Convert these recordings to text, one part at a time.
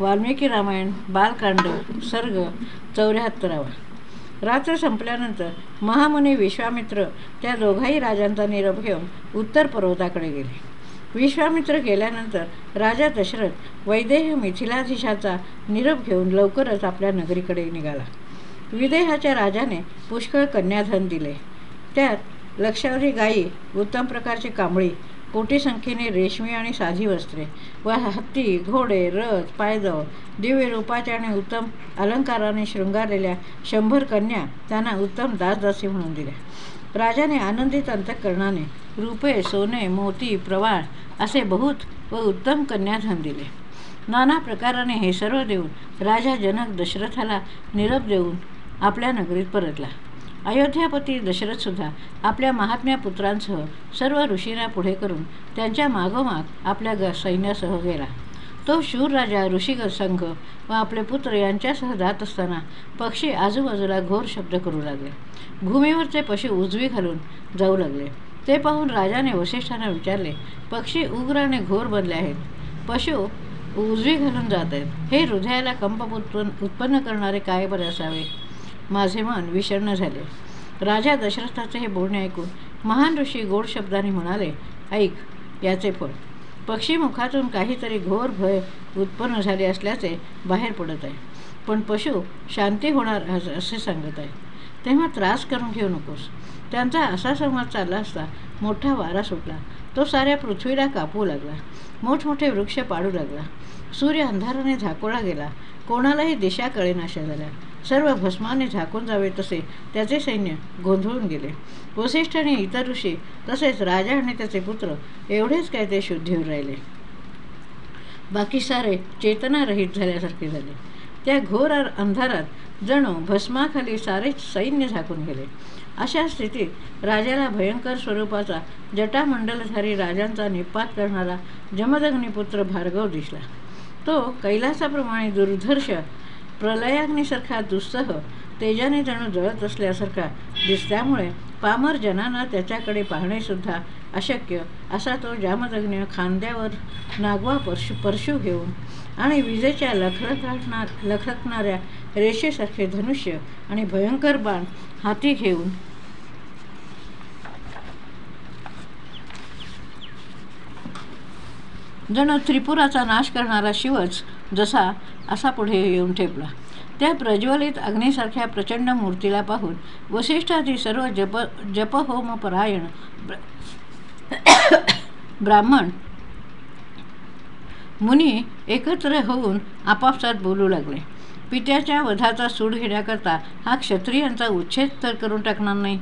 वाल्मिकी रामायण बालकांड सर्ग चौऱ्याहत्तरावा. रात्र संपल्यानंतर महामुनी विश्वामित्र त्या दोघाही राजांचा निरोप घेऊन उत्तर पर्वताकडे गेले. विश्वामित्र गेल्यानंतर राजा दशरथ वैदेह मिथिलाधीशाचा निरोप घेऊन लवकरच आपल्या नगरीकडे निघाला. विदेहाच्या राजाने पुष्कळ कन्याधन दिले. त्यात लक्षावधी गायी उत्तम प्रकारची कांबळी कोटी संख्येने रेशमी आणि साधी वस्त्रे व हत्ती घोडे रथ पायदळ दिव्य रूपाच्या आणि उत्तम अलंकाराने शृंगारलेल्या शंभर कन्या त्यांना उत्तम दासदासी म्हणून दिल्या. राजाने आनंदित अंतकरणाने रुपे सोने मोती प्रवाळ असे बहुत व उत्तम कन्याधन दिले. नाना प्रकाराने हे सर्व देऊन राजा जनक दशरथाला निरप देऊन आपल्या नगरीत परतला. अयोध्यापती दशरथसुद्धा आपल्या महात्म्या पुत्रांसह सर्व ऋषींना पुढे करून त्यांच्या मागोमाग आपल्या ग सैन्यासह गेला. तो शूर राजा ऋषी संघ व आपले पुत्र यांच्यासह जात असताना पक्षी आजूबाजूला घोर शब्द करू लागले. भूमीवरचे पशु उजवी घालून जाऊ लागले. ते पाहून राजाने वशिष्ठांना विचारले पक्षी उग्र आणि घोर बनले आहेत. पशु उजवी घालून जात आहेत. हे हृदयाला कंप उत्पन्न करणारे काय बरे असावे? माझे मन विषण्ण झाले. राजा दशरथाचे हे बोलणे ऐकून महान ऋषी गोड शब्दाने म्हणाले ऐक याचे फळ. पक्षीमुखातून काहीतरी घोर भय उत्पन्न झाले असल्याचे बाहेर पडत आहे. पण पशु शांती होणार असे सांगत आहे. तेव्हा त्रास करून घेऊ नकोस. त्यांचा असा संवाद चालला असता मोठा वारा सुटला. तो साऱ्या पृथ्वीला कापू लागला. मोठमोठे वृक्ष पाडू लागला. सूर्य अंधाराने झाकोळा गेला. कोणालाही दिशा कळेनाशा झाल्या. सर्व भस्माने झाकून जावे तसे त्याचे सैन्य गोंधळून गेले. वसिष्ठ आणि इतर ऋषी तसेच राजा आणि त्याचे पुत्र एवढेच काय ते शुद्धीवर राहिले. बाकी सारे चेतनारहित झाल्यासारखे झाले. त्या घोर अंधारात जणू भस्माखाली सारे सैन्य झाकून गेले. अशा स्थितीत राजाला भयंकर स्वरूपाचा जटामंडलधारी राजांचा निपात करणारा जमदग्निपुत्र भार्गव दिसला. तो कैलासाप्रमाणे दुर्धर्ष प्रलयाग्नीसारखा दुस्सह तेजाने जणू जळत असल्यासारखा दिसल्यामुळे पामर जनांना त्याच्याकडे पाहणेसुद्धा अशक्य असा तो जामदग्न खांद्यावर नागवा परशु परशू घेऊन आणि विजेच्या लखलखणार लखलखणाऱ्या रेषेसारखे धनुष्य आणि भयंकर बाण हाती घेऊन जणू त्रिपुराचा नाश करणारा शिवच जसा असा पुढे येऊन ठेपला. त्या प्रज्वलित अग्नीसारख्या प्रचंड मूर्तीला पाहून वसिष्ठाची सर्व जप जपहोमपरायण ब्राह्मण मुनी एकत्र होऊन आपापसात बोलू लागले. पित्याच्या वधाचा सूड घेण्याकरता हा क्षत्रियांचा उच्छेद तर करून टाकणार नाही.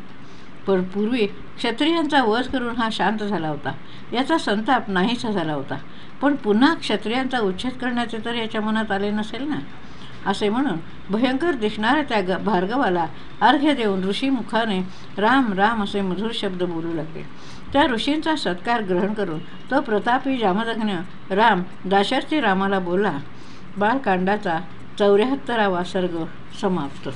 पण पूर्वी क्षत्रियांचा वध करून हा शांत झाला होता. याचा संताप नाहीसा झाला होता. पण पुन्हा क्षत्रियांचा उच्छेद करण्याचे तर याच्या मनात आले नसेल ना? असे म्हणून भयंकर दिसणाऱ्या त्या ग भार्गवाला अर्घ्य देऊन ऋषीमुखाने राम राम असे मधुर शब्द बोलू लागले. त्या ऋषींचा सत्कार ग्रहण करून तो प्रतापी जामदग्न राम दाशर्थी रामाला बोलला बालकांडाचा चौऱ्याहत्तरावा सर्ग समाप्त.